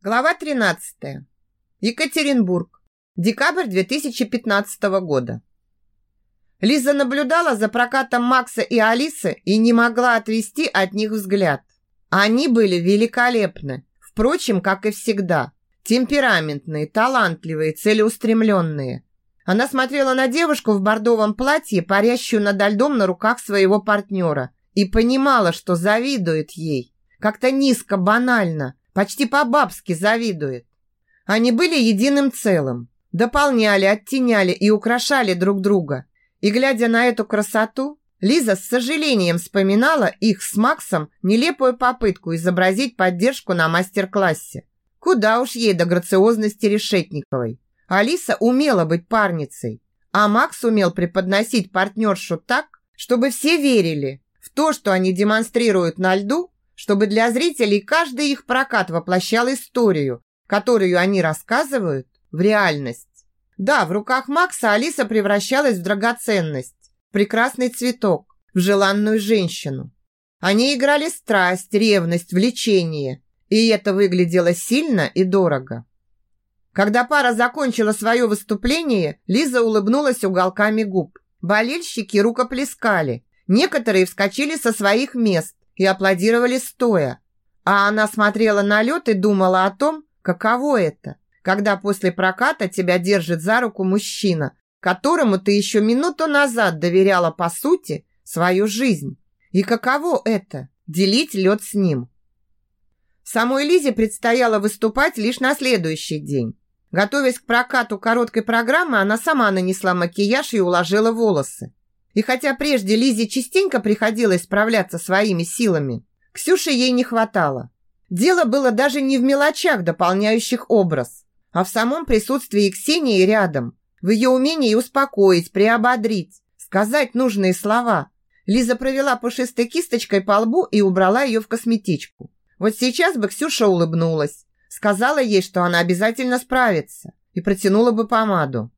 Глава 13. Екатеринбург. Декабрь 2015 года. Лиза наблюдала за прокатом Макса и Алисы и не могла отвести от них взгляд. Они были великолепны, впрочем, как и всегда. Темпераментные, талантливые, целеустремленные. Она смотрела на девушку в бордовом платье, парящую над льдом на руках своего партнера, и понимала, что завидует ей. Как-то низко, банально, почти по-бабски завидует. Они были единым целым, дополняли, оттеняли и украшали друг друга. И глядя на эту красоту, Лиза с сожалением вспоминала их с Максом нелепую попытку изобразить поддержку на мастер-классе. Куда уж ей до грациозности Решетниковой. Алиса умела быть парницей, а Макс умел преподносить партнершу так, чтобы все верили в то, что они демонстрируют на льду, чтобы для зрителей каждый их прокат воплощал историю, которую они рассказывают, в реальность. Да, в руках Макса Алиса превращалась в драгоценность, прекрасный цветок, в желанную женщину. Они играли страсть, ревность, влечение, и это выглядело сильно и дорого. Когда пара закончила свое выступление, Лиза улыбнулась уголками губ. Болельщики рукоплескали. Некоторые вскочили со своих мест, и аплодировали стоя. А она смотрела на лед и думала о том, каково это, когда после проката тебя держит за руку мужчина, которому ты еще минуту назад доверяла по сути свою жизнь. И каково это – делить лед с ним. Самой Лизе предстояло выступать лишь на следующий день. Готовясь к прокату короткой программы, она сама нанесла макияж и уложила волосы. И хотя прежде Лизе частенько приходилось справляться своими силами, Ксюши ей не хватало. Дело было даже не в мелочах, дополняющих образ, а в самом присутствии Ксении рядом, в ее умении успокоить, приободрить, сказать нужные слова. Лиза провела пушистой кисточкой по лбу и убрала ее в косметичку. Вот сейчас бы Ксюша улыбнулась, сказала ей, что она обязательно справится, и протянула бы помаду.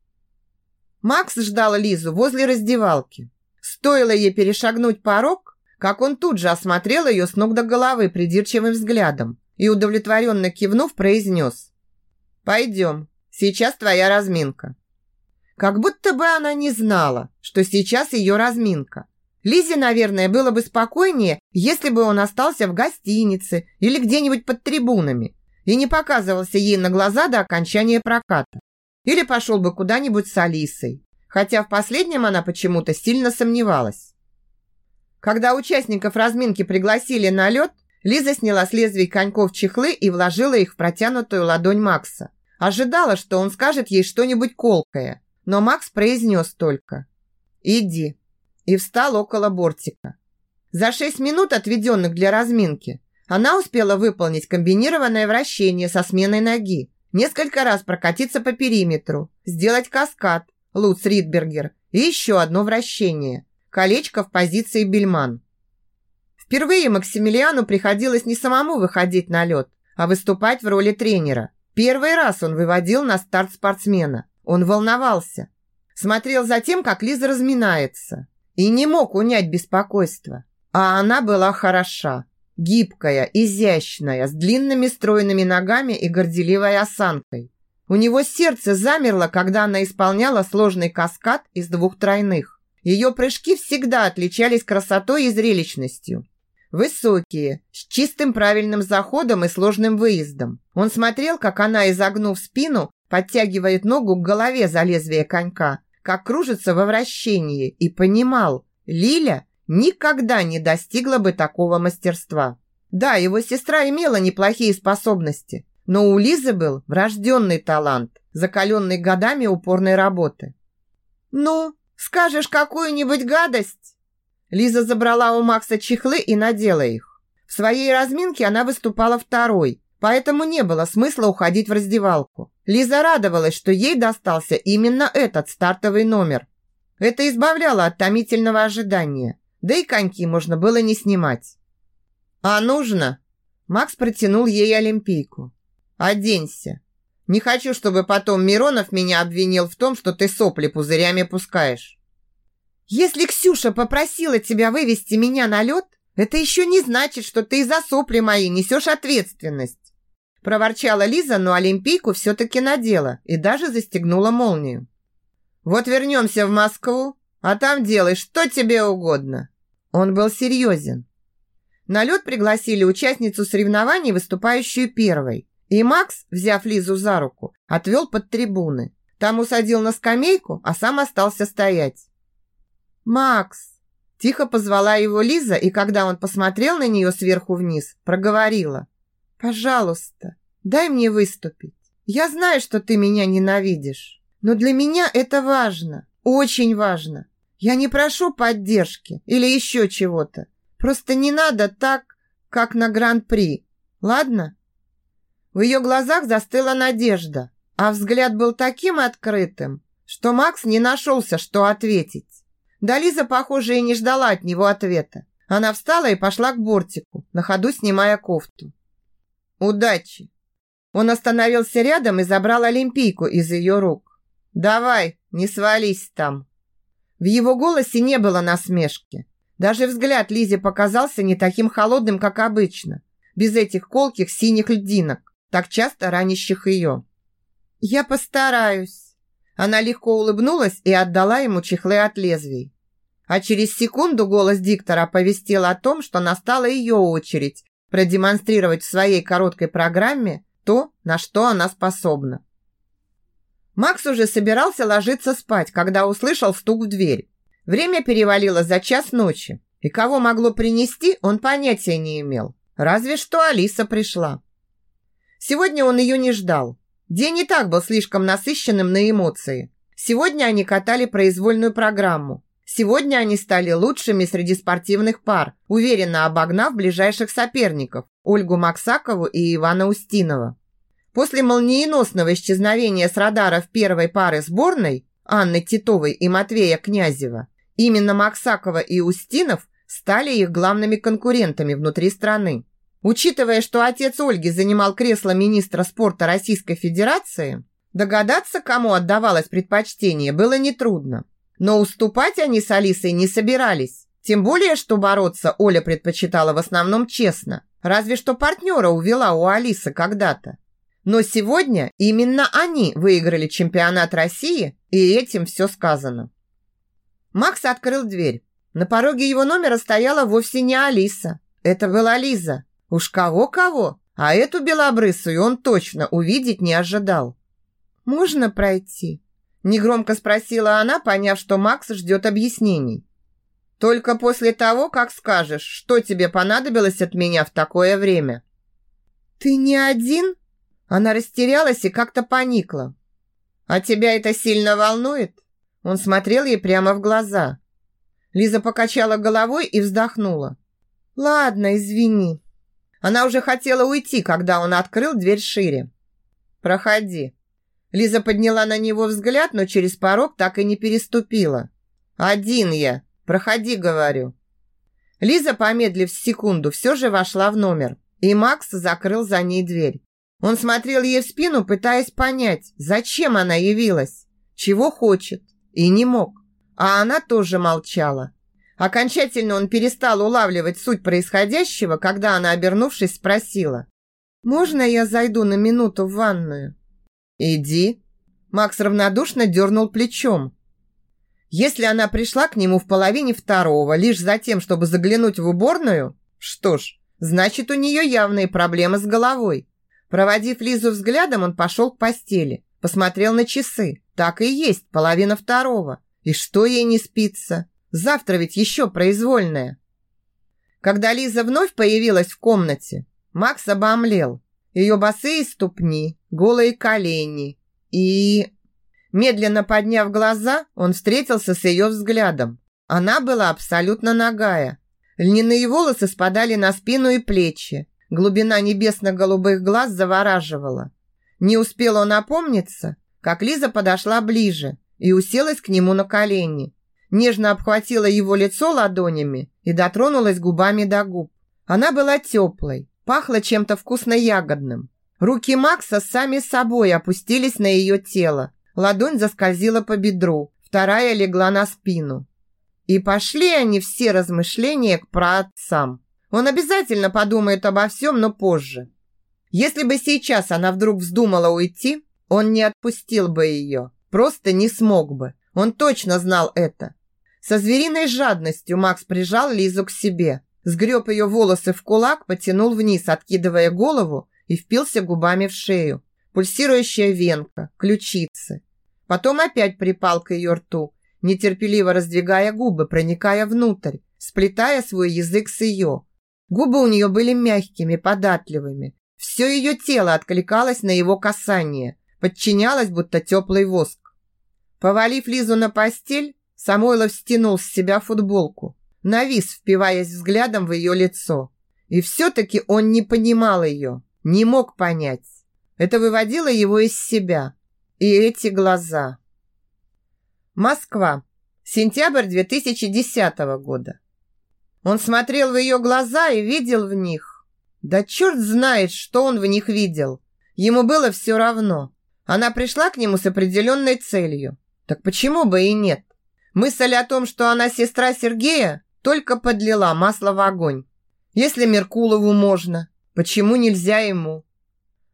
Макс ждал Лизу возле раздевалки. Стоило ей перешагнуть порог, как он тут же осмотрел ее с ног до головы придирчивым взглядом и, удовлетворенно кивнув, произнес «Пойдем, сейчас твоя разминка». Как будто бы она не знала, что сейчас ее разминка. Лизе, наверное, было бы спокойнее, если бы он остался в гостинице или где-нибудь под трибунами и не показывался ей на глаза до окончания проката. Или пошел бы куда-нибудь с Алисой. Хотя в последнем она почему-то сильно сомневалась. Когда участников разминки пригласили на лед, Лиза сняла с лезвий коньков чехлы и вложила их в протянутую ладонь Макса. Ожидала, что он скажет ей что-нибудь колкое, но Макс произнес только «Иди» и встал около бортика. За шесть минут, отведенных для разминки, она успела выполнить комбинированное вращение со сменой ноги, несколько раз прокатиться по периметру, сделать каскад, Луц Ридбергер, и еще одно вращение, колечко в позиции бельман. Впервые Максимилиану приходилось не самому выходить на лед, а выступать в роли тренера. Первый раз он выводил на старт спортсмена. Он волновался. Смотрел за тем, как Лиза разминается. И не мог унять беспокойство. А она была хороша. Гибкая, изящная, с длинными стройными ногами и горделивой осанкой. У него сердце замерло, когда она исполняла сложный каскад из двух тройных. Ее прыжки всегда отличались красотой и зрелищностью. Высокие, с чистым правильным заходом и сложным выездом. Он смотрел, как она, изогнув спину, подтягивает ногу к голове за лезвие конька, как кружится во вращении, и понимал, Лиля никогда не достигла бы такого мастерства. Да, его сестра имела неплохие способности, но у Лизы был врожденный талант, закаленный годами упорной работы. «Ну, скажешь какую-нибудь гадость?» Лиза забрала у Макса чехлы и надела их. В своей разминке она выступала второй, поэтому не было смысла уходить в раздевалку. Лиза радовалась, что ей достался именно этот стартовый номер. Это избавляло от томительного ожидания. Да и коньки можно было не снимать. «А нужно?» Макс протянул ей олимпийку. «Оденься. Не хочу, чтобы потом Миронов меня обвинил в том, что ты сопли пузырями пускаешь». «Если Ксюша попросила тебя вывести меня на лед, это еще не значит, что ты за сопли мои несешь ответственность». Проворчала Лиза, но олимпийку все-таки надела и даже застегнула молнию. «Вот вернемся в Москву, а там делай, что тебе угодно». Он был серьезен. На лед пригласили участницу соревнований, выступающую первой. И Макс, взяв Лизу за руку, отвел под трибуны. Там усадил на скамейку, а сам остался стоять. «Макс!» Тихо позвала его Лиза, и когда он посмотрел на нее сверху вниз, проговорила. «Пожалуйста, дай мне выступить. Я знаю, что ты меня ненавидишь, но для меня это важно, очень важно. Я не прошу поддержки или еще чего-то. Просто не надо так, как на Гран-при. Ладно?» В ее глазах застыла надежда, а взгляд был таким открытым, что Макс не нашелся, что ответить. Да Лиза, похоже, и не ждала от него ответа. Она встала и пошла к бортику, на ходу снимая кофту. «Удачи!» Он остановился рядом и забрал олимпийку из ее рук. «Давай, не свались там!» В его голосе не было насмешки. Даже взгляд Лизе показался не таким холодным, как обычно, без этих колких синих льдинок, так часто ранящих ее. «Я постараюсь!» Она легко улыбнулась и отдала ему чехлы от лезвий. А через секунду голос диктора оповестил о том, что настала ее очередь продемонстрировать в своей короткой программе то, на что она способна. Макс уже собирался ложиться спать, когда услышал стук в дверь. Время перевалило за час ночи, и кого могло принести, он понятия не имел. Разве что Алиса пришла. Сегодня он ее не ждал. День и так был слишком насыщенным на эмоции. Сегодня они катали произвольную программу. Сегодня они стали лучшими среди спортивных пар, уверенно обогнав ближайших соперников Ольгу Максакову и Ивана Устинова. После молниеносного исчезновения с радаров первой пары сборной Анны Титовой и Матвея Князева, именно Максакова и Устинов стали их главными конкурентами внутри страны. Учитывая, что отец Ольги занимал кресло министра спорта Российской Федерации, догадаться, кому отдавалось предпочтение, было нетрудно. Но уступать они с Алисой не собирались. Тем более, что бороться Оля предпочитала в основном честно. Разве что партнера увела у Алисы когда-то. Но сегодня именно они выиграли чемпионат России, и этим все сказано. Макс открыл дверь. На пороге его номера стояла вовсе не Алиса. Это была Лиза. Уж кого-кого, а эту белобрысую он точно увидеть не ожидал. «Можно пройти?» Негромко спросила она, поняв, что Макс ждет объяснений. «Только после того, как скажешь, что тебе понадобилось от меня в такое время». «Ты не один?» Она растерялась и как-то поникла. «А тебя это сильно волнует?» Он смотрел ей прямо в глаза. Лиза покачала головой и вздохнула. «Ладно, извини». Она уже хотела уйти, когда он открыл дверь шире. «Проходи». Лиза подняла на него взгляд, но через порог так и не переступила. «Один я. Проходи, говорю». Лиза, помедлив секунду, все же вошла в номер, и Макс закрыл за ней дверь. Он смотрел ей в спину, пытаясь понять, зачем она явилась, чего хочет, и не мог. А она тоже молчала. Окончательно он перестал улавливать суть происходящего, когда она, обернувшись, спросила. «Можно я зайду на минуту в ванную?» «Иди». Макс равнодушно дернул плечом. Если она пришла к нему в половине второго, лишь за тем, чтобы заглянуть в уборную, что ж, значит, у нее явные проблемы с головой. Проводив Лизу взглядом, он пошел к постели, посмотрел на часы. Так и есть, половина второго. И что ей не спится? Завтра ведь еще произвольная. Когда Лиза вновь появилась в комнате, Макс обомлел. Ее босые ступни, голые колени и... Медленно подняв глаза, он встретился с ее взглядом. Она была абсолютно нагая. Льняные волосы спадали на спину и плечи. Глубина небесно-голубых глаз завораживала. Не успел он опомниться, как Лиза подошла ближе и уселась к нему на колени. Нежно обхватила его лицо ладонями и дотронулась губами до губ. Она была теплой, Пахло чем-то вкусно-ягодным. Руки Макса сами собой опустились на ее тело. Ладонь заскользила по бедру, вторая легла на спину. И пошли они все размышления к праотцам. Он обязательно подумает обо всем, но позже. Если бы сейчас она вдруг вздумала уйти, он не отпустил бы ее. Просто не смог бы. Он точно знал это. Со звериной жадностью Макс прижал Лизу к себе, сгреб ее волосы в кулак, потянул вниз, откидывая голову и впился губами в шею. Пульсирующая венка, ключицы. Потом опять припал к ее рту, нетерпеливо раздвигая губы, проникая внутрь, сплетая свой язык с ее. Губы у нее были мягкими, податливыми. Все ее тело откликалось на его касание, подчинялось, будто теплый воск. Повалив Лизу на постель, Самойлов стянул с себя футболку, навис, впиваясь взглядом в ее лицо. И все-таки он не понимал ее, не мог понять. Это выводило его из себя. И эти глаза. Москва. Сентябрь 2010 года. Он смотрел в ее глаза и видел в них. Да черт знает, что он в них видел. Ему было все равно. Она пришла к нему с определенной целью. Так почему бы и нет? Мысль о том, что она сестра Сергея, только подлила масло в огонь. Если Меркулову можно, почему нельзя ему?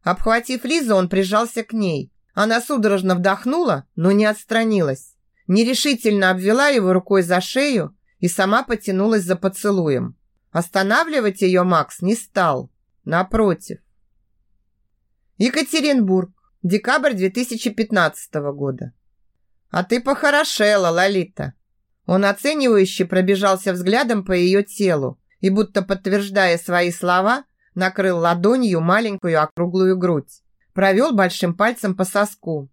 Обхватив Лизу, он прижался к ней. Она судорожно вдохнула, но не отстранилась. Нерешительно обвела его рукой за шею и сама потянулась за поцелуем. Останавливать ее Макс не стал. Напротив. Екатеринбург. Декабрь 2015 года. А ты похорошела, Лолита. Он оценивающе пробежался взглядом по ее телу и, будто подтверждая свои слова, накрыл ладонью маленькую округлую грудь. Провел большим пальцем по соску.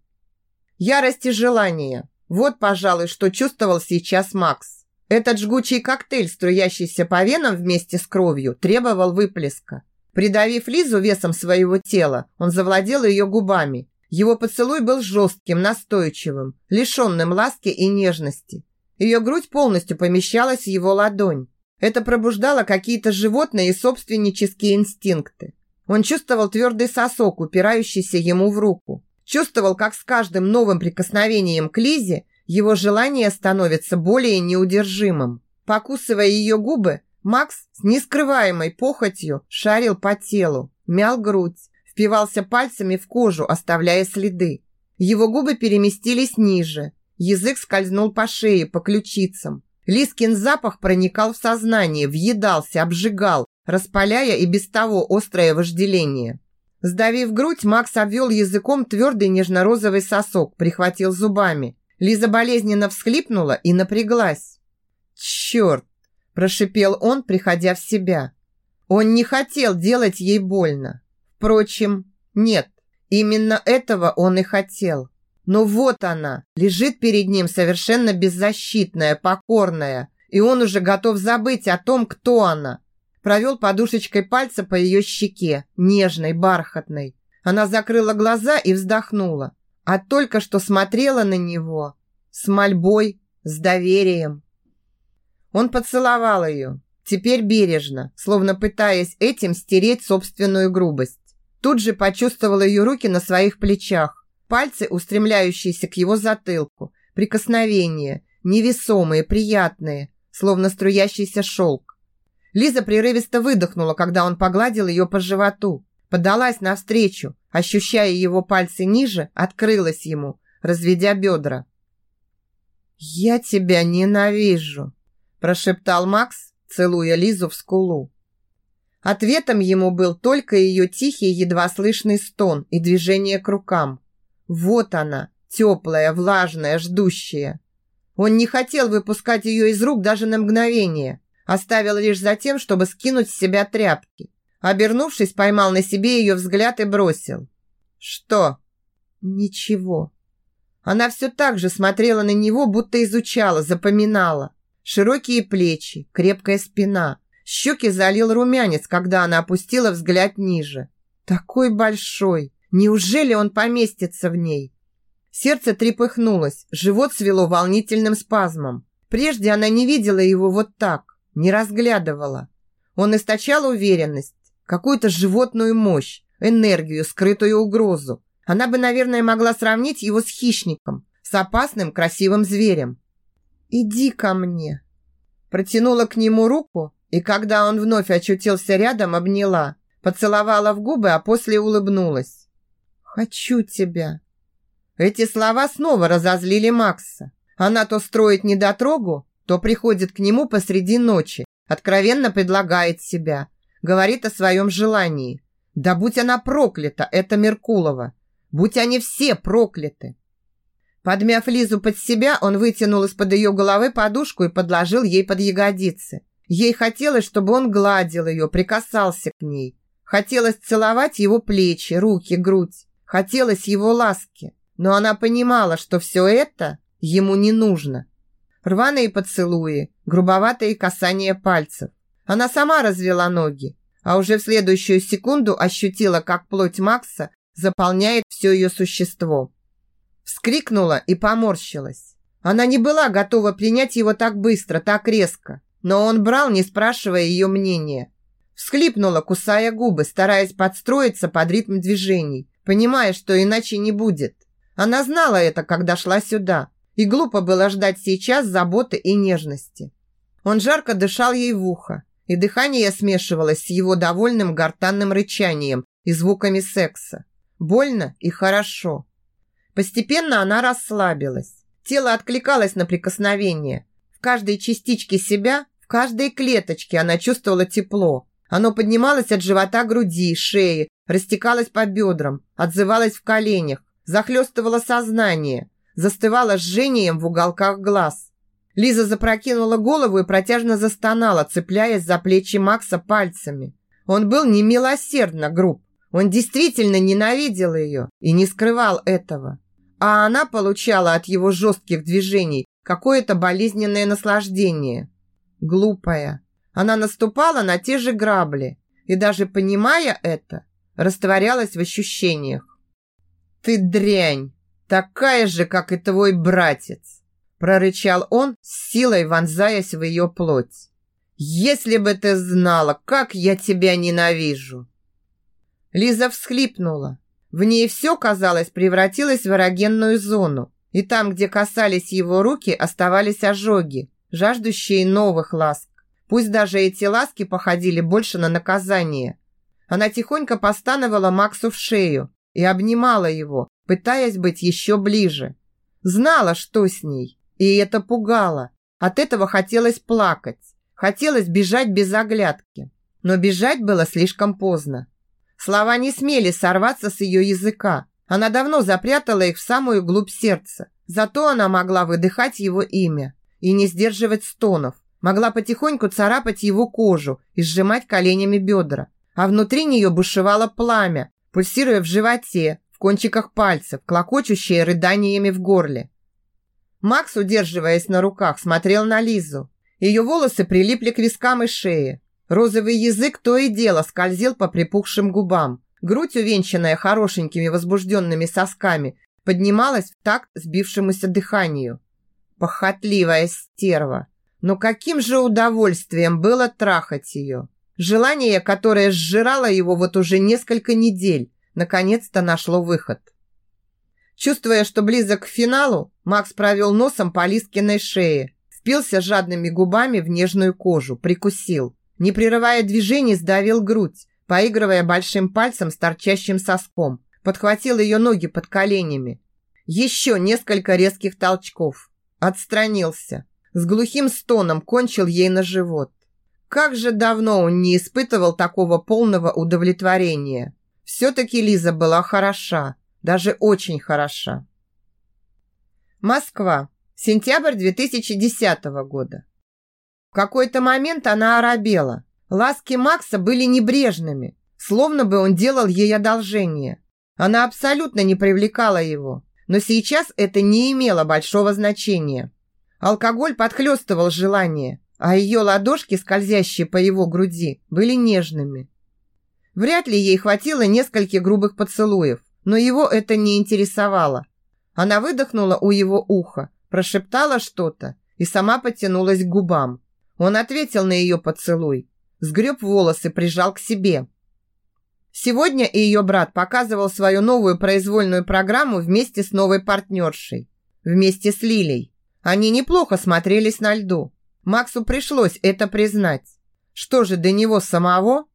Ярость и желание. Вот, пожалуй, что чувствовал сейчас Макс. Этот жгучий коктейль, струящийся по венам вместе с кровью, требовал выплеска. Придавив Лизу весом своего тела, он завладел ее губами его поцелуй был жестким, настойчивым, лишенным ласки и нежности. Ее грудь полностью помещалась в его ладонь. Это пробуждало какие-то животные и собственнические инстинкты. Он чувствовал твердый сосок, упирающийся ему в руку. Чувствовал, как с каждым новым прикосновением к Лизе его желание становится более неудержимым. Покусывая ее губы, Макс с нескрываемой похотью шарил по телу, мял грудь, впивался пальцами в кожу, оставляя следы. Его губы переместились ниже. Язык скользнул по шее, по ключицам. Лискин запах проникал в сознание, въедался, обжигал, распаляя и без того острое вожделение. Сдавив грудь, Макс обвел языком твердый нежно-розовый сосок, прихватил зубами. Лиза болезненно всхлипнула и напряглась. «Черт!» – прошипел он, приходя в себя. Он не хотел делать ей больно. Впрочем, нет, именно этого он и хотел. Но вот она, лежит перед ним совершенно беззащитная, покорная, и он уже готов забыть о том, кто она. Провел подушечкой пальца по ее щеке, нежной, бархатной. Она закрыла глаза и вздохнула, а только что смотрела на него с мольбой, с доверием. Он поцеловал ее, теперь бережно, словно пытаясь этим стереть собственную грубость. Тут же почувствовала ее руки на своих плечах, пальцы, устремляющиеся к его затылку, прикосновения, невесомые, приятные, словно струящийся шелк. Лиза прерывисто выдохнула, когда он погладил ее по животу, подалась навстречу, ощущая его пальцы ниже, открылась ему, разведя бедра. «Я тебя ненавижу», – прошептал Макс, целуя Лизу в скулу. Ответом ему был только ее тихий, едва слышный стон и движение к рукам. Вот она, теплая, влажная, ждущая. Он не хотел выпускать ее из рук даже на мгновение. Оставил лишь за тем, чтобы скинуть с себя тряпки. Обернувшись, поймал на себе ее взгляд и бросил. «Что?» «Ничего». Она все так же смотрела на него, будто изучала, запоминала. Широкие плечи, крепкая спина – Щеки залил румянец, когда она опустила взгляд ниже. Такой большой! Неужели он поместится в ней? Сердце трепыхнулось, живот свело волнительным спазмом. Прежде она не видела его вот так, не разглядывала. Он источал уверенность, какую-то животную мощь, энергию, скрытую угрозу. Она бы, наверное, могла сравнить его с хищником, с опасным красивым зверем. «Иди ко мне!» Протянула к нему руку, и когда он вновь очутился рядом, обняла, поцеловала в губы, а после улыбнулась. «Хочу тебя». Эти слова снова разозлили Макса. Она то строит недотрогу, то приходит к нему посреди ночи, откровенно предлагает себя, говорит о своем желании. Да будь она проклята, это Меркулова. Будь они все прокляты. Подмяв Лизу под себя, он вытянул из-под ее головы подушку и подложил ей под ягодицы. Ей хотелось, чтобы он гладил ее, прикасался к ней. Хотелось целовать его плечи, руки, грудь. Хотелось его ласки. Но она понимала, что все это ему не нужно. Рваные поцелуи, грубоватые касания пальцев. Она сама развела ноги, а уже в следующую секунду ощутила, как плоть Макса заполняет все ее существо. Вскрикнула и поморщилась. Она не была готова принять его так быстро, так резко, но он брал, не спрашивая ее мнения. Всхлипнула, кусая губы, стараясь подстроиться под ритм движений, понимая, что иначе не будет. Она знала это, когда шла сюда, и глупо было ждать сейчас заботы и нежности. Он жарко дышал ей в ухо, и дыхание смешивалось с его довольным гортанным рычанием и звуками секса. Больно и хорошо. Постепенно она расслабилась. Тело откликалось на прикосновение. В каждой частичке себя, в каждой клеточке она чувствовала тепло. Оно поднималось от живота груди, шеи, растекалось по бедрам, отзывалось в коленях, захлестывало сознание, застывало жжением в уголках глаз. Лиза запрокинула голову и протяжно застонала, цепляясь за плечи Макса пальцами. Он был немилосердно груб. Он действительно ненавидел ее и не скрывал этого. А она получала от его жестких движений какое-то болезненное наслаждение. Глупая. Она наступала на те же грабли и даже понимая это, растворялась в ощущениях. «Ты дрянь!» такая же, как и твой братец!» Прорычал он, с силой вонзаясь в ее плоть. «Если бы ты знала, как я тебя ненавижу!» Лиза всхлипнула. В ней все, казалось, превратилось в эрогенную зону, и там, где касались его руки, оставались ожоги, жаждущие новых ласк. Пусть даже эти ласки походили больше на наказание. Она тихонько постановала Максу в шею и обнимала его, пытаясь быть еще ближе. Знала, что с ней, и это пугало. От этого хотелось плакать, хотелось бежать без оглядки. Но бежать было слишком поздно. Слова не смели сорваться с ее языка. Она давно запрятала их в самую глубь сердца. Зато она могла выдыхать его имя и не сдерживать стонов. Могла потихоньку царапать его кожу и сжимать коленями бедра. А внутри нее бушевало пламя, пульсируя в животе, в кончиках пальцев, клокочущие рыданиями в горле. Макс, удерживаясь на руках, смотрел на Лизу. Ее волосы прилипли к вискам и шее. Розовый язык то и дело скользил по припухшим губам. Грудь, увенчанная хорошенькими возбужденными сосками, поднималась в такт сбившемуся дыханию. Похотливая стерва. Но каким же удовольствием было трахать ее. Желание, которое сжирало его вот уже несколько недель, наконец-то нашло выход. Чувствуя, что близок к финалу, Макс провел носом по Лискиной шее, впился жадными губами в нежную кожу, прикусил. Не прерывая движений, сдавил грудь, поигрывая большим пальцем с торчащим соском. Подхватил ее ноги под коленями. Еще несколько резких толчков. Отстранился. С глухим стоном кончил ей на живот. Как же давно он не испытывал такого полного удовлетворения. Все-таки Лиза была хороша, даже очень хороша. Москва. Сентябрь 2010 года. В какой-то момент она оробела. Ласки Макса были небрежными, словно бы он делал ей одолжение. Она абсолютно не привлекала его, но сейчас это не имело большого значения. Алкоголь подхлестывал желание, а ее ладошки, скользящие по его груди, были нежными. Вряд ли ей хватило нескольких грубых поцелуев, но его это не интересовало. Она выдохнула у его уха, прошептала что-то и сама потянулась к губам. Он ответил на ее поцелуй, сгреб волосы, прижал к себе. Сегодня ее брат показывал свою новую произвольную программу вместе с новой партнершей, вместе с Лилей. Они неплохо смотрелись на льду. Максу пришлось это признать. Что же до него самого?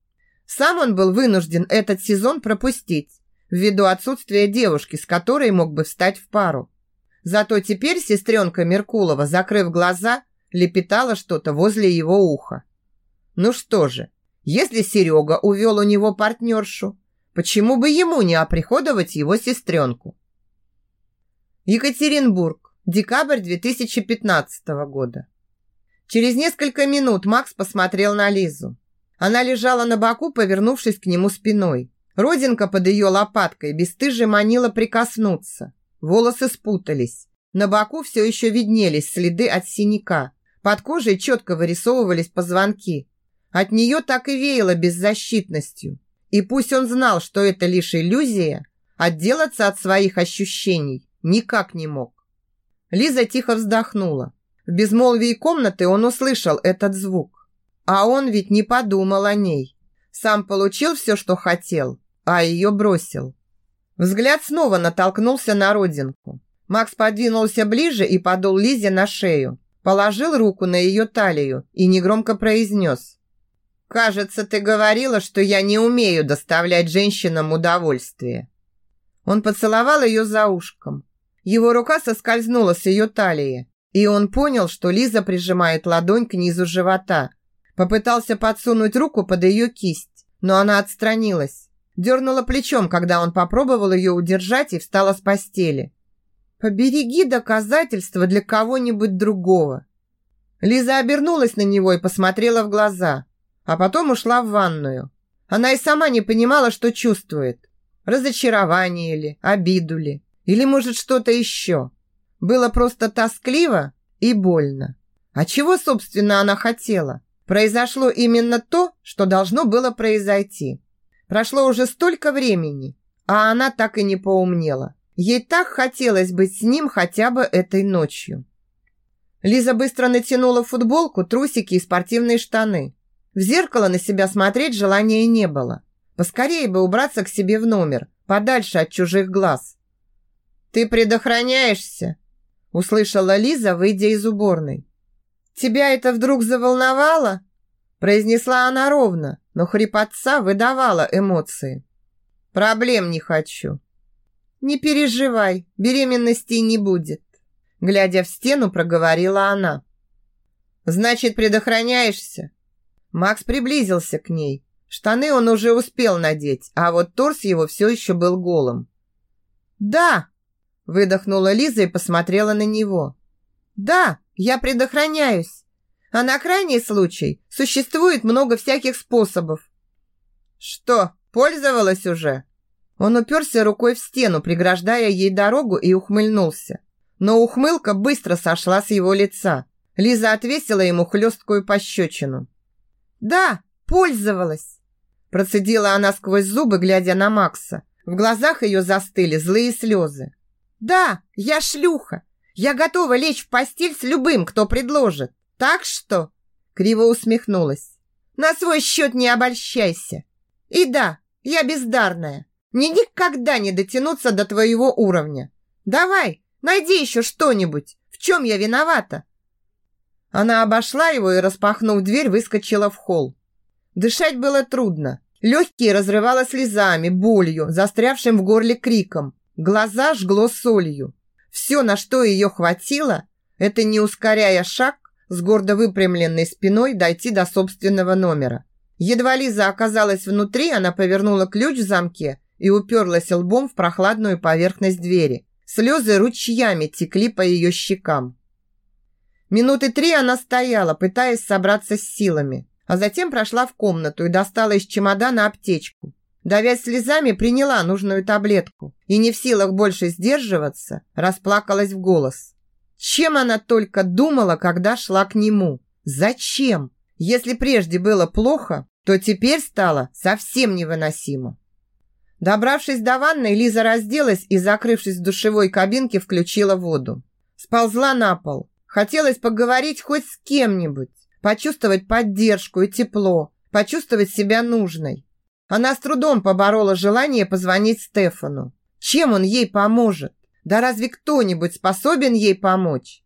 Сам он был вынужден этот сезон пропустить, ввиду отсутствия девушки, с которой мог бы встать в пару. Зато теперь сестренка Меркулова, закрыв глаза, лепетала что-то возле его уха. Ну что же, если Серега увел у него партнершу, почему бы ему не оприходовать его сестренку? Екатеринбург, декабрь 2015 года. Через несколько минут Макс посмотрел на Лизу. Она лежала на боку, повернувшись к нему спиной. Родинка под ее лопаткой бесстыже манила прикоснуться. Волосы спутались. На боку все еще виднелись следы от синяка. Под кожей четко вырисовывались позвонки. От нее так и веяло беззащитностью. И пусть он знал, что это лишь иллюзия, отделаться от своих ощущений никак не мог. Лиза тихо вздохнула. В безмолвии комнаты он услышал этот звук. А он ведь не подумал о ней. Сам получил все, что хотел, а ее бросил. Взгляд снова натолкнулся на родинку. Макс подвинулся ближе и подул Лизе на шею. Положил руку на ее талию и негромко произнес. «Кажется, ты говорила, что я не умею доставлять женщинам удовольствие». Он поцеловал ее за ушком. Его рука соскользнула с ее талии, и он понял, что Лиза прижимает ладонь к низу живота. Попытался подсунуть руку под ее кисть, но она отстранилась. Дернула плечом, когда он попробовал ее удержать и встала с постели. «Побереги доказательства для кого-нибудь другого». Лиза обернулась на него и посмотрела в глаза, а потом ушла в ванную. Она и сама не понимала, что чувствует. Разочарование ли, обиду ли, или, может, что-то еще. Было просто тоскливо и больно. А чего, собственно, она хотела? Произошло именно то, что должно было произойти. Прошло уже столько времени, а она так и не поумнела. Ей так хотелось быть с ним хотя бы этой ночью. Лиза быстро натянула футболку, трусики и спортивные штаны. В зеркало на себя смотреть желания не было. Поскорее бы убраться к себе в номер, подальше от чужих глаз. «Ты предохраняешься?» услышала Лиза, выйдя из уборной. «Тебя это вдруг заволновало?» произнесла она ровно, но хрипотца выдавала эмоции. «Проблем не хочу». «Не переживай, беременности не будет», глядя в стену, проговорила она. «Значит, предохраняешься?» Макс приблизился к ней. Штаны он уже успел надеть, а вот торс его все еще был голым. «Да!» Выдохнула Лиза и посмотрела на него. «Да, я предохраняюсь. А на крайний случай существует много всяких способов». «Что, пользовалась уже?» Он уперся рукой в стену, преграждая ей дорогу, и ухмыльнулся. Но ухмылка быстро сошла с его лица. Лиза отвесила ему хлесткую пощечину. «Да, пользовалась!» Процедила она сквозь зубы, глядя на Макса. В глазах ее застыли злые слезы. Да, я шлюха. Я готова лечь в постель с любым, кто предложит. Так что...» Криво усмехнулась. «На свой счет не обольщайся. И да, я бездарная. Мне никогда не дотянуться до твоего уровня. Давай, найди еще что-нибудь. В чем я виновата?» Она обошла его и, распахнув дверь, выскочила в холл. Дышать было трудно. Легкие разрывало слезами, болью, застрявшим в горле криком. Глаза жгло солью. Все, на что ее хватило, это не ускоряя шаг, с гордо выпрямленной спиной дойти до собственного номера. Едва Лиза оказалась внутри, она повернула ключ в замке и уперлась лбом в прохладную поверхность двери. Слезы ручьями текли по ее щекам. Минуты три она стояла, пытаясь собраться с силами, а затем прошла в комнату и достала из чемодана аптечку. Давясь слезами, приняла нужную таблетку и не в силах больше сдерживаться, расплакалась в голос. Чем она только думала, когда шла к нему? Зачем? Если прежде было плохо, то теперь стало совсем невыносимо. Добравшись до ванной, Лиза разделась и, закрывшись в душевой кабинке, включила воду. Сползла на пол. Хотелось поговорить хоть с кем-нибудь, почувствовать поддержку и тепло, почувствовать себя нужной. Она с трудом поборола желание позвонить Стефану. Чем он ей поможет? Да разве кто-нибудь способен ей помочь?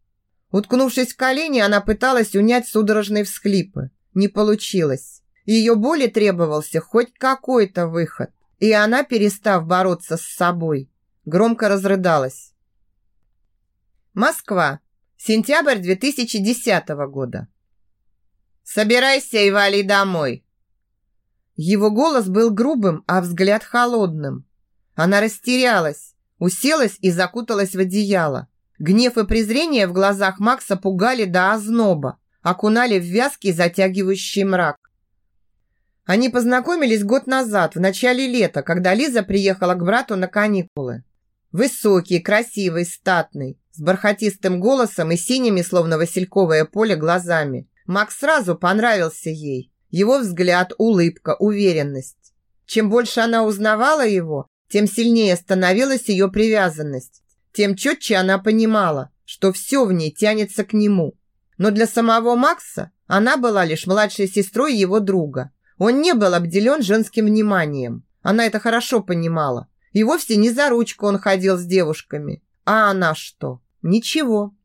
Уткнувшись в колени, она пыталась унять судорожные всхлипы. Не получилось. Ее боли требовался хоть какой-то выход, и она, перестав бороться с собой, громко разрыдалась. Москва. Сентябрь 2010 года. «Собирайся и вали домой!» Его голос был грубым, а взгляд холодным. Она растерялась, уселась и закуталась в одеяло. Гнев и презрение в глазах Макса пугали до озноба, окунали в вязкий затягивающий мрак. Они познакомились год назад, в начале лета, когда Лиза приехала к брату на каникулы. Высокий, красивый, статный, с бархатистым голосом и синими, словно васильковое поле, глазами. Макс сразу понравился ей. Его взгляд, улыбка, уверенность. Чем больше она узнавала его, тем сильнее становилась ее привязанность. Тем четче она понимала, что все в ней тянется к нему. Но для самого Макса она была лишь младшей сестрой его друга. Он не был обделен женским вниманием. Она это хорошо понимала. И вовсе не за ручку он ходил с девушками. А она что? Ничего.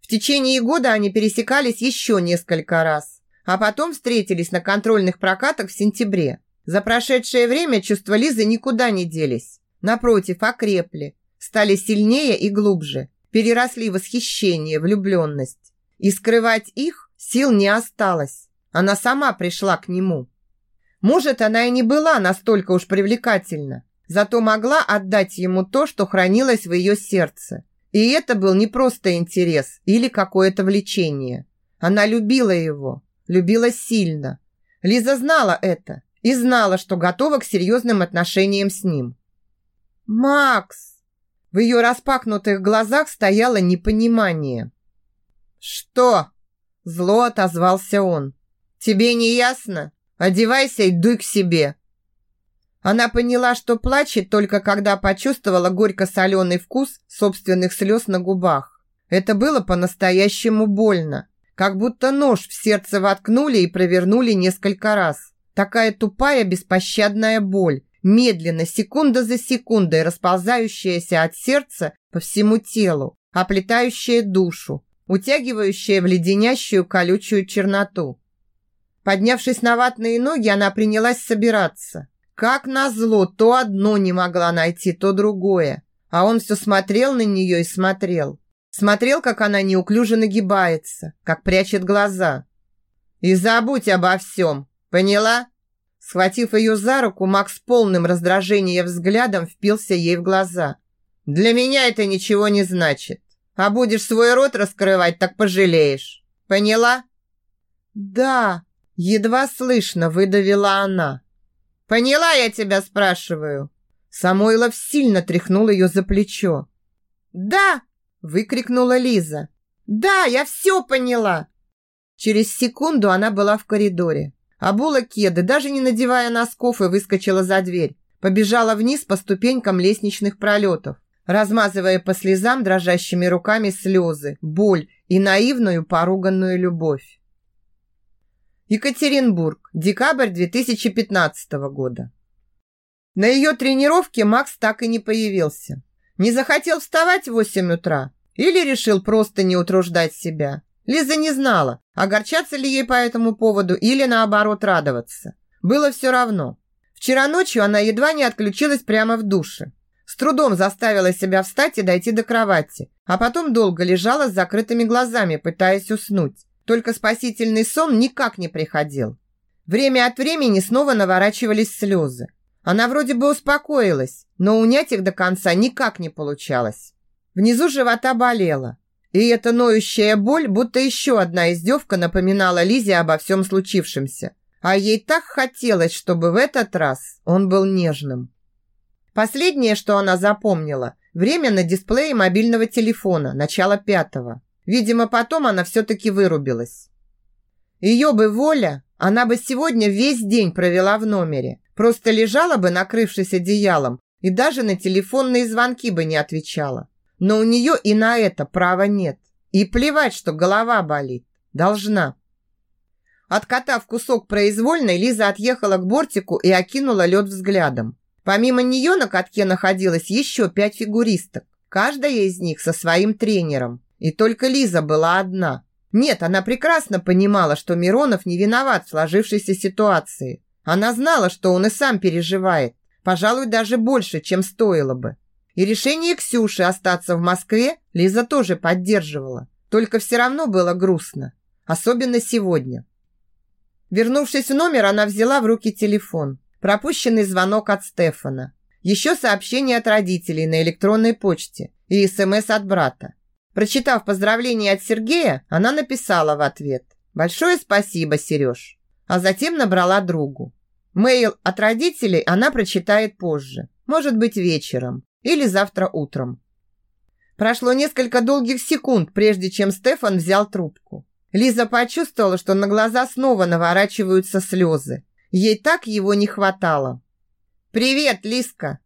В течение года они пересекались еще несколько раз. А потом встретились на контрольных прокатах в сентябре. За прошедшее время чувства Лизы никуда не делись. Напротив, окрепли. Стали сильнее и глубже. Переросли восхищение, влюбленность. И скрывать их сил не осталось. Она сама пришла к нему. Может, она и не была настолько уж привлекательна, зато могла отдать ему то, что хранилось в ее сердце. И это был не просто интерес или какое-то влечение. Она любила его, любила сильно. Лиза знала это и знала, что готова к серьезным отношениям с ним. «Макс!» В ее распахнутых глазах стояло непонимание. «Что?» Зло отозвался он. Тебе не ясно? Одевайся и дуй к себе. Она поняла, что плачет только когда почувствовала горько-соленый вкус собственных слез на губах. Это было по-настоящему больно, как будто нож в сердце воткнули и провернули несколько раз. Такая тупая беспощадная боль, медленно, секунда за секундой расползающаяся от сердца по всему телу, оплетающая душу, утягивающая в леденящую колючую черноту. Поднявшись на ватные ноги, она принялась собираться. Как назло, то одно не могла найти, то другое. А он все смотрел на нее и смотрел. Смотрел, как она неуклюже нагибается, как прячет глаза. «И забудь обо всем, поняла?» Схватив ее за руку, Макс полным раздражением взглядом впился ей в глаза. «Для меня это ничего не значит. А будешь свой рот раскрывать, так пожалеешь. Поняла?» «Да», Едва слышно выдавила она. «Поняла я тебя, спрашиваю?» Самойлов сильно тряхнул ее за плечо. «Да!» – выкрикнула Лиза. «Да, я все поняла!» Через секунду она была в коридоре. Обула кеды, даже не надевая носков, и выскочила за дверь. Побежала вниз по ступенькам лестничных пролетов, размазывая по слезам дрожащими руками слезы, боль и наивную поруганную любовь. Екатеринбург, декабрь 2015 года. На ее тренировке Макс так и не появился. Не захотел вставать в 8 утра или решил просто не утруждать себя. Лиза не знала, огорчаться ли ей по этому поводу или наоборот радоваться. Было все равно. Вчера ночью она едва не отключилась прямо в душе. С трудом заставила себя встать и дойти до кровати, а потом долго лежала с закрытыми глазами, пытаясь уснуть. Только спасительный сон никак не приходил. Время от времени снова наворачивались слезы. Она вроде бы успокоилась, но унять их до конца никак не получалось. Внизу живота болело. И эта ноющая боль, будто еще одна издевка, напоминала Лизе обо всем случившемся. А ей так хотелось, чтобы в этот раз он был нежным. Последнее, что она запомнила, время на дисплее мобильного телефона, начало пятого. Видимо, потом она все-таки вырубилась. Ее бы воля, она бы сегодня весь день провела в номере. Просто лежала бы, накрывшись одеялом, и даже на телефонные звонки бы не отвечала. Но у нее и на это права нет. И плевать, что голова болит. Должна. Откатав кусок произвольной, Лиза отъехала к бортику и окинула лед взглядом. Помимо нее на катке находилось еще пять фигуристок. Каждая из них со своим тренером. И только Лиза была одна. Нет, она прекрасно понимала, что Миронов не виноват в сложившейся ситуации. Она знала, что он и сам переживает, пожалуй, даже больше, чем стоило бы. И решение Ксюши остаться в Москве Лиза тоже поддерживала. Только все равно было грустно. Особенно сегодня. Вернувшись в номер, она взяла в руки телефон. Пропущенный звонок от Стефана. Еще сообщение от родителей на электронной почте и СМС от брата. Прочитав поздравление от Сергея, она написала в ответ «Большое спасибо, Сереж». А затем набрала другу. Мейл от родителей она прочитает позже, может быть вечером или завтра утром. Прошло несколько долгих секунд, прежде чем Стефан взял трубку. Лиза почувствовала, что на глаза снова наворачиваются слезы. Ей так его не хватало. «Привет, Лизка!»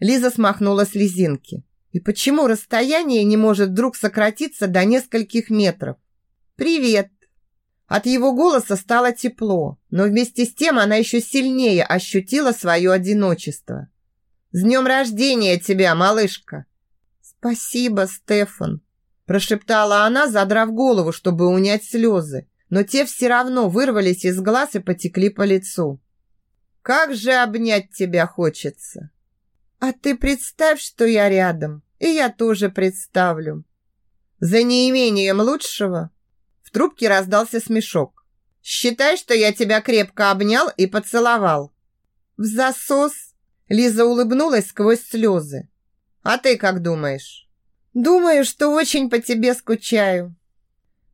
Лиза смахнула слезинки. И почему расстояние не может вдруг сократиться до нескольких метров? «Привет!» От его голоса стало тепло, но вместе с тем она еще сильнее ощутила свое одиночество. «С днем рождения тебя, малышка!» «Спасибо, Стефан!» прошептала она, задрав голову, чтобы унять слезы, но те все равно вырвались из глаз и потекли по лицу. «Как же обнять тебя хочется!» «А ты представь, что я рядом!» И я тоже представлю. За неимением лучшего в трубке раздался смешок. Считай, что я тебя крепко обнял и поцеловал. В засос Лиза улыбнулась сквозь слезы. А ты как думаешь? Думаю, что очень по тебе скучаю.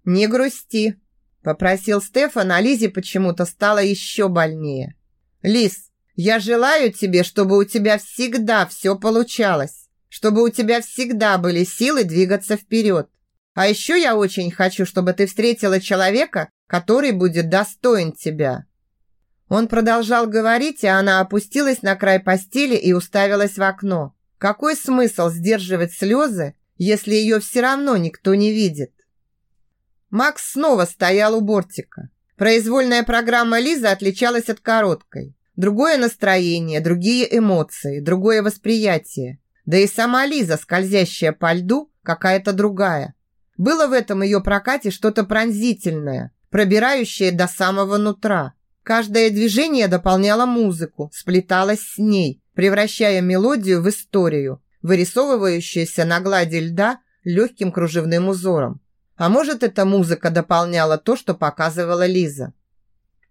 Не грусти, попросил Стефан, а Лизе почему-то стало еще больнее. Лиз, я желаю тебе, чтобы у тебя всегда все получалось чтобы у тебя всегда были силы двигаться вперед. А еще я очень хочу, чтобы ты встретила человека, который будет достоин тебя». Он продолжал говорить, и она опустилась на край постели и уставилась в окно. Какой смысл сдерживать слезы, если ее все равно никто не видит? Макс снова стоял у бортика. Произвольная программа Лизы отличалась от короткой. Другое настроение, другие эмоции, другое восприятие. Да и сама Лиза, скользящая по льду, какая-то другая. Было в этом ее прокате что-то пронзительное, пробирающее до самого нутра. Каждое движение дополняло музыку, сплеталось с ней, превращая мелодию в историю, вырисовывающуюся на глади льда легким кружевным узором. А может, эта музыка дополняла то, что показывала Лиза.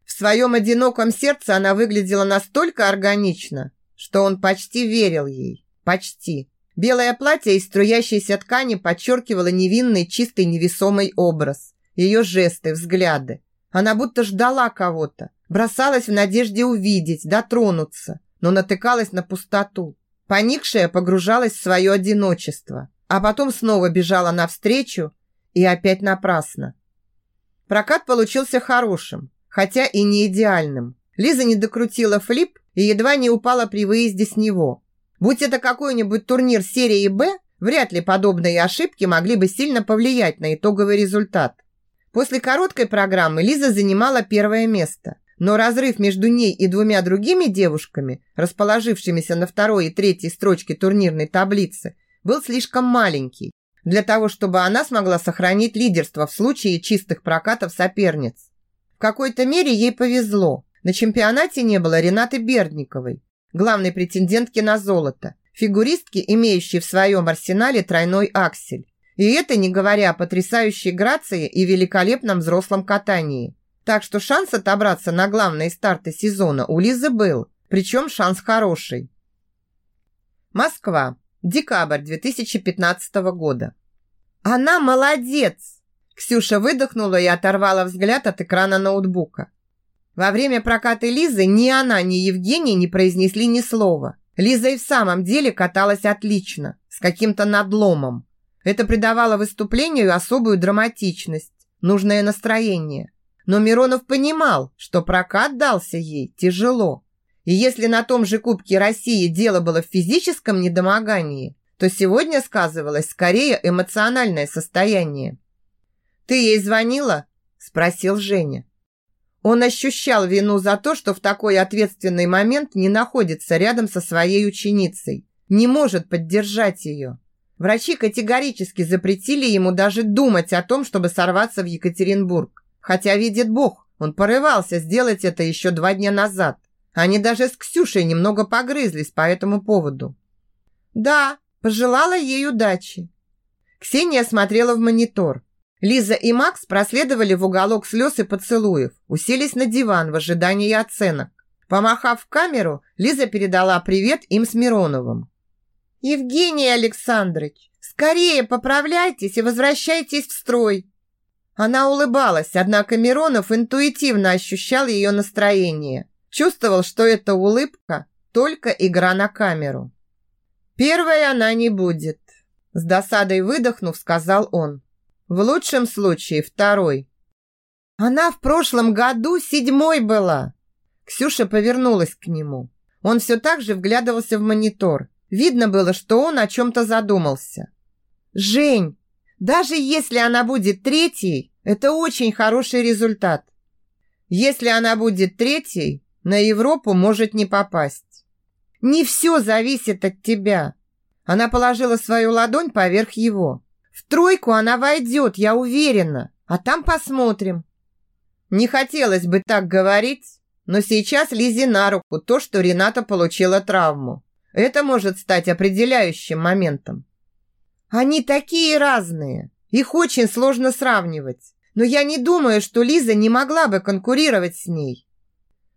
В своем одиноком сердце она выглядела настолько органично, что он почти верил ей. Почти. Белое платье из струящейся ткани подчеркивало невинный, чистый, невесомый образ. Ее жесты, взгляды. Она будто ждала кого-то. Бросалась в надежде увидеть, дотронуться, но натыкалась на пустоту. Поникшая погружалась в свое одиночество, а потом снова бежала навстречу и опять напрасно. Прокат получился хорошим, хотя и не идеальным. Лиза не докрутила флип и едва не упала при выезде с него. Будь это какой-нибудь турнир серии «Б», вряд ли подобные ошибки могли бы сильно повлиять на итоговый результат. После короткой программы Лиза занимала первое место, но разрыв между ней и двумя другими девушками, расположившимися на второй и третьей строчке турнирной таблицы, был слишком маленький для того, чтобы она смогла сохранить лидерство в случае чистых прокатов соперниц. В какой-то мере ей повезло. На чемпионате не было Ренаты Бердниковой, главной претендентки на золото, фигуристки, имеющей в своем арсенале тройной аксель. И это не говоря о потрясающей грации и великолепном взрослом катании. Так что шанс отобраться на главные старты сезона у Лизы был, причем шанс хороший. Москва. Декабрь 2015 года. Она молодец! Ксюша выдохнула и оторвала взгляд от экрана ноутбука. Во время проката Лизы ни она, ни Евгений не произнесли ни слова. Лиза и в самом деле каталась отлично, с каким-то надломом. Это придавало выступлению особую драматичность, нужное настроение. Но Миронов понимал, что прокат дался ей тяжело. И если на том же Кубке России дело было в физическом недомогании, то сегодня сказывалось скорее эмоциональное состояние. «Ты ей звонила?» – спросил Женя. Он ощущал вину за то, что в такой ответственный момент не находится рядом со своей ученицей, не может поддержать ее. Врачи категорически запретили ему даже думать о том, чтобы сорваться в Екатеринбург. Хотя, видит Бог, он порывался сделать это еще два дня назад. Они даже с Ксюшей немного погрызлись по этому поводу. Да, пожелала ей удачи. Ксения смотрела в монитор. Лиза и Макс проследовали в уголок слез и поцелуев, уселись на диван в ожидании оценок. Помахав в камеру, Лиза передала привет им с Мироновым. «Евгений Александрович, скорее поправляйтесь и возвращайтесь в строй!» Она улыбалась, однако Миронов интуитивно ощущал ее настроение. Чувствовал, что эта улыбка – только игра на камеру. «Первой она не будет», – с досадой выдохнув, сказал он. «В лучшем случае второй». «Она в прошлом году седьмой была». Ксюша повернулась к нему. Он все так же вглядывался в монитор. Видно было, что он о чем-то задумался. «Жень, даже если она будет третьей, это очень хороший результат. Если она будет третьей, на Европу может не попасть. Не все зависит от тебя. Она положила свою ладонь поверх его. В тройку она войдет, я уверена. А там посмотрим. Не хотелось бы так говорить, но сейчас Лизе на руку то, что Рената получила травму. Это может стать определяющим моментом. Они такие разные. Их очень сложно сравнивать. Но я не думаю, что Лиза не могла бы конкурировать с ней.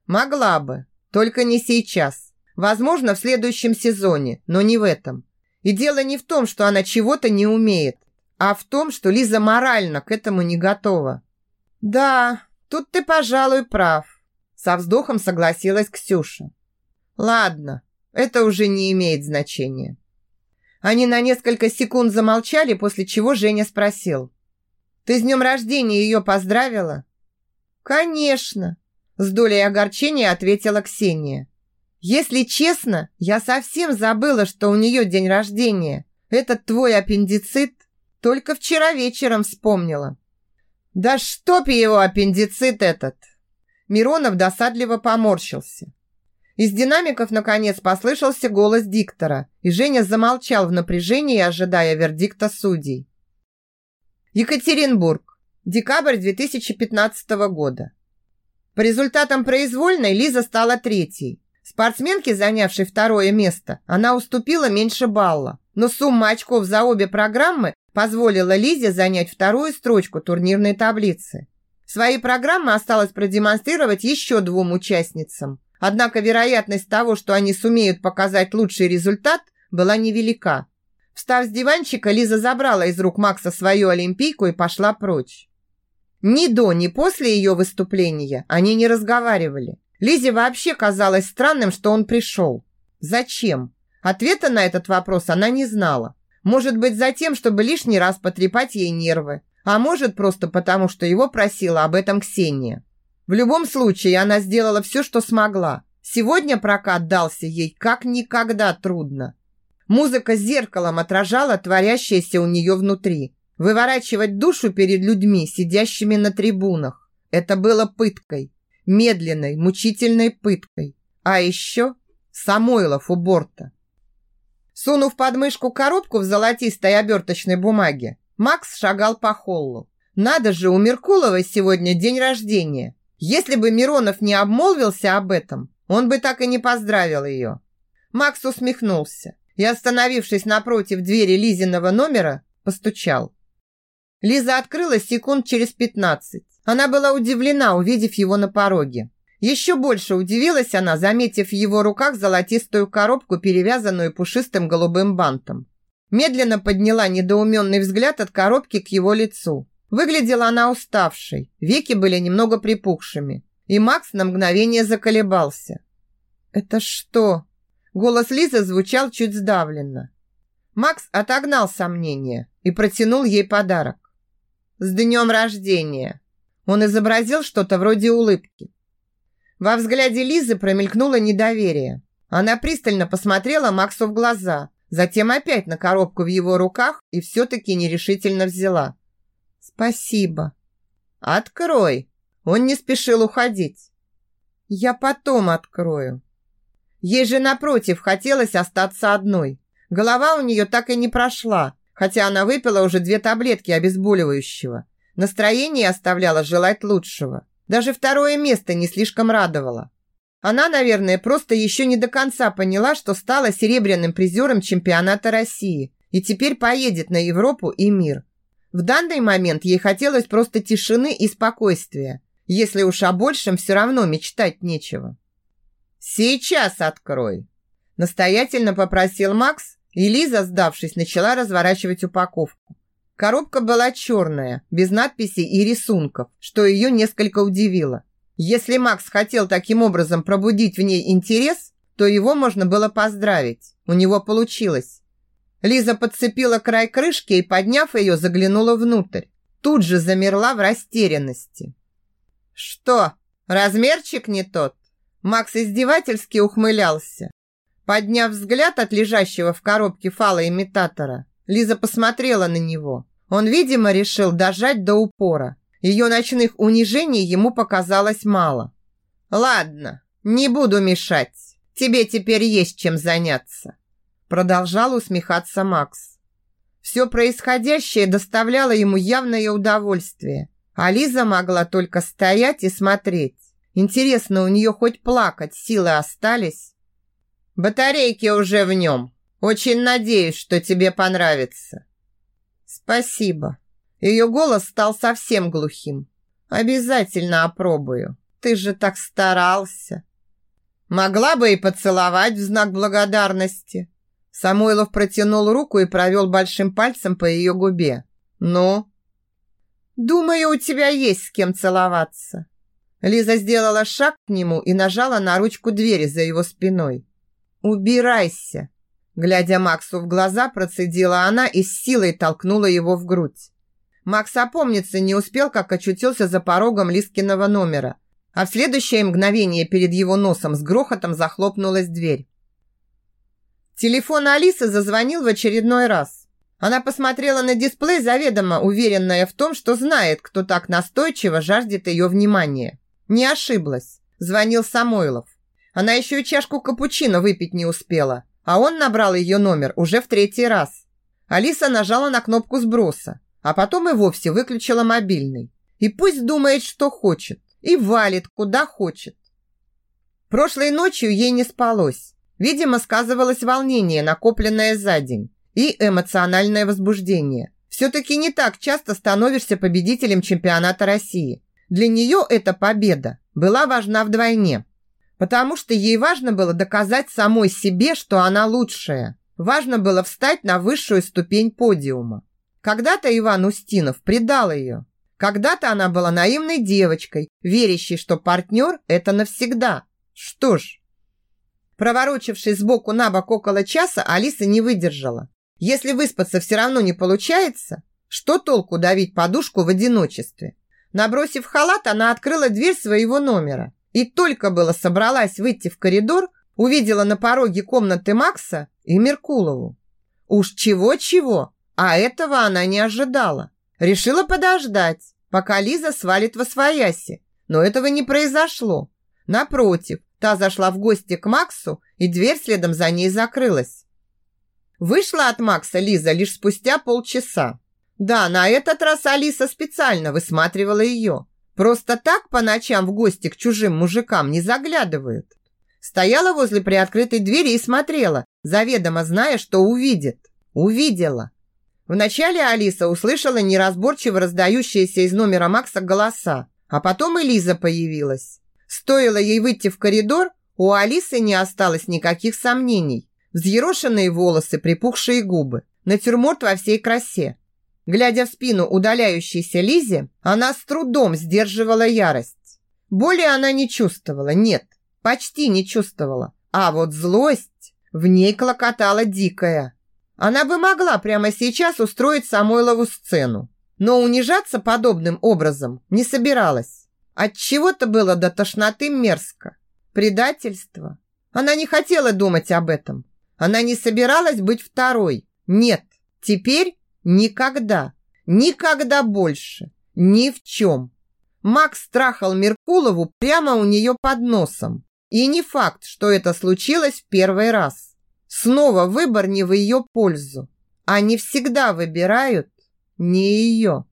Могла бы, только не сейчас. Возможно, в следующем сезоне, но не в этом. И дело не в том, что она чего-то не умеет, а в том, что Лиза морально к этому не готова. Да, тут ты, пожалуй, прав. Со вздохом согласилась Ксюша. Ладно, это уже не имеет значения. Они на несколько секунд замолчали, после чего Женя спросил. «Ты с днем рождения ее поздравила?» «Конечно!» С долей огорчения ответила Ксения. «Если честно, я совсем забыла, что у нее день рождения. Этот твой аппендицит только вчера вечером вспомнила». «Да чтоб его аппендицит этот!» Миронов досадливо поморщился. Из динамиков, наконец, послышался голос диктора, и Женя замолчал в напряжении, ожидая вердикта судей. Екатеринбург. Декабрь 2015 года. По результатам произвольной Лиза стала третьей. Спортсменке, занявшей второе место, она уступила меньше балла, но сумма очков за обе программы позволила Лизе занять вторую строчку турнирной таблицы. Свои программы осталось продемонстрировать еще двум участницам. Однако вероятность того, что они сумеют показать лучший результат, была невелика. Встав с диванчика, Лиза забрала из рук Макса свою олимпийку и пошла прочь. Ни до, ни после ее выступления они не разговаривали. Лизе вообще казалось странным, что он пришел. Зачем? Ответа на этот вопрос она не знала. Может быть, за тем, чтобы лишний раз потрепать ей нервы, а может, просто потому, что его просила об этом Ксения. В любом случае, она сделала все, что смогла. Сегодня прокат дался ей как никогда трудно. Музыка зеркалом отражала творящееся у нее внутри. Выворачивать душу перед людьми, сидящими на трибунах. Это было пыткой. Медленной, мучительной пыткой. А еще Самойлов у борта. Сунув под мышку коробку в золотистой оберточной бумаге, Макс шагал по холлу. Надо же, у Меркуловой сегодня день рождения. Если бы Миронов не обмолвился об этом, он бы так и не поздравил ее. Макс усмехнулся и, остановившись напротив двери Лизиного номера, постучал. Лиза открыла секунд через пятнадцать. Она была удивлена, увидев его на пороге. Еще больше удивилась она, заметив в его руках золотистую коробку, перевязанную пушистым голубым бантом. Медленно подняла недоуменный взгляд от коробки к его лицу. Выглядела она уставшей, веки были немного припухшими, и Макс на мгновение заколебался. «Это что?» Голос Лизы звучал чуть сдавленно. Макс отогнал сомнения и протянул ей подарок. «С днем рождения!» Он изобразил что-то вроде улыбки. Во взгляде Лизы промелькнуло недоверие. Она пристально посмотрела Максу в глаза, затем опять на коробку в его руках и все-таки нерешительно взяла. «Спасибо». «Открой!» Он не спешил уходить. «Я потом открою». Ей же, напротив, хотелось остаться одной. Голова у нее так и не прошла, хотя она выпила уже две таблетки обезболивающего. Настроение оставляло желать лучшего. Даже второе место не слишком радовало. Она, наверное, просто еще не до конца поняла, что стала серебряным призером чемпионата России и теперь поедет на Европу и мир. В данный момент ей хотелось просто тишины и спокойствия, если уж о большем все равно мечтать нечего. «Сейчас открой!» Настоятельно попросил Макс, и Лиза, сдавшись, начала разворачивать упаковку. Коробка была черная, без надписей и рисунков, что ее несколько удивило. Если Макс хотел таким образом пробудить в ней интерес, то его можно было поздравить. У него получилось. Лиза подцепила край крышки и, подняв ее, заглянула внутрь. Тут же замерла в растерянности. «Что, размерчик не тот?» Макс издевательски ухмылялся. Подняв взгляд от лежащего в коробке фалоимитатора, Лиза посмотрела на него. Он, видимо, решил дожать до упора. Ее ночных унижений ему показалось мало. «Ладно, не буду мешать. Тебе теперь есть чем заняться», продолжал усмехаться Макс. Все происходящее доставляло ему явное удовольствие, а Лиза могла только стоять и смотреть. Интересно, у нее хоть плакать силы остались? Батарейки уже в нем. Очень надеюсь, что тебе понравится. Спасибо. Ее голос стал совсем глухим. Обязательно опробую. Ты же так старался. Могла бы и поцеловать в знак благодарности. Самойлов протянул руку и провел большим пальцем по ее губе. Ну? Думаю, у тебя есть с кем целоваться. Лиза сделала шаг к нему и нажала на ручку двери за его спиной. «Убирайся!» Глядя Максу в глаза, процедила она и с силой толкнула его в грудь. Макс опомниться не успел, как очутился за порогом Лискиного номера, а в следующее мгновение перед его носом с грохотом захлопнулась дверь. Телефон Алисы зазвонил в очередной раз. Она посмотрела на дисплей, заведомо уверенная в том, что знает, кто так настойчиво жаждет ее внимания. Не ошиблась. Звонил Самойлов. Она еще и чашку капучино выпить не успела, а он набрал ее номер уже в третий раз. Алиса нажала на кнопку сброса, а потом и вовсе выключила мобильный. И пусть думает, что хочет, и валит, куда хочет. Прошлой ночью ей не спалось. Видимо, сказывалось волнение, накопленное за день, и эмоциональное возбуждение. Все-таки не так часто становишься победителем чемпионата России. Для нее эта победа была важна вдвойне потому что ей важно было доказать самой себе, что она лучшая. Важно было встать на высшую ступень подиума. Когда-то Иван Устинов предал ее. Когда-то она была наивной девочкой, верящей, что партнер – это навсегда. Что ж, проворочившись сбоку на бок около часа, Алиса не выдержала. Если выспаться все равно не получается, что толку давить подушку в одиночестве? Набросив халат, она открыла дверь своего номера и только было собралась выйти в коридор, увидела на пороге комнаты Макса и Меркулову. Уж чего-чего, а этого она не ожидала. Решила подождать, пока Лиза свалит во свояси, но этого не произошло. Напротив, та зашла в гости к Максу, и дверь следом за ней закрылась. Вышла от Макса Лиза лишь спустя полчаса. Да, на этот раз Алиса специально высматривала ее. Просто так по ночам в гости к чужим мужикам не заглядывают. Стояла возле приоткрытой двери и смотрела, заведомо зная, что увидит. Увидела. Вначале Алиса услышала неразборчиво раздающиеся из номера Макса голоса, а потом и Лиза появилась. Стоило ей выйти в коридор, у Алисы не осталось никаких сомнений. Взъерошенные волосы, припухшие губы, натюрморт во всей красе. Глядя в спину удаляющейся Лизе, она с трудом сдерживала ярость. Боли она не чувствовала, нет, почти не чувствовала. А вот злость в ней клокотала дикая. Она бы могла прямо сейчас устроить Самойлову сцену, но унижаться подобным образом не собиралась. От чего-то было до тошноты мерзко. Предательство. Она не хотела думать об этом. Она не собиралась быть второй. Нет, теперь Никогда, никогда больше, ни в чем. Макс страхал Меркулову прямо у нее под носом. И не факт, что это случилось в первый раз. Снова выбор не в ее пользу. Они всегда выбирают не ее.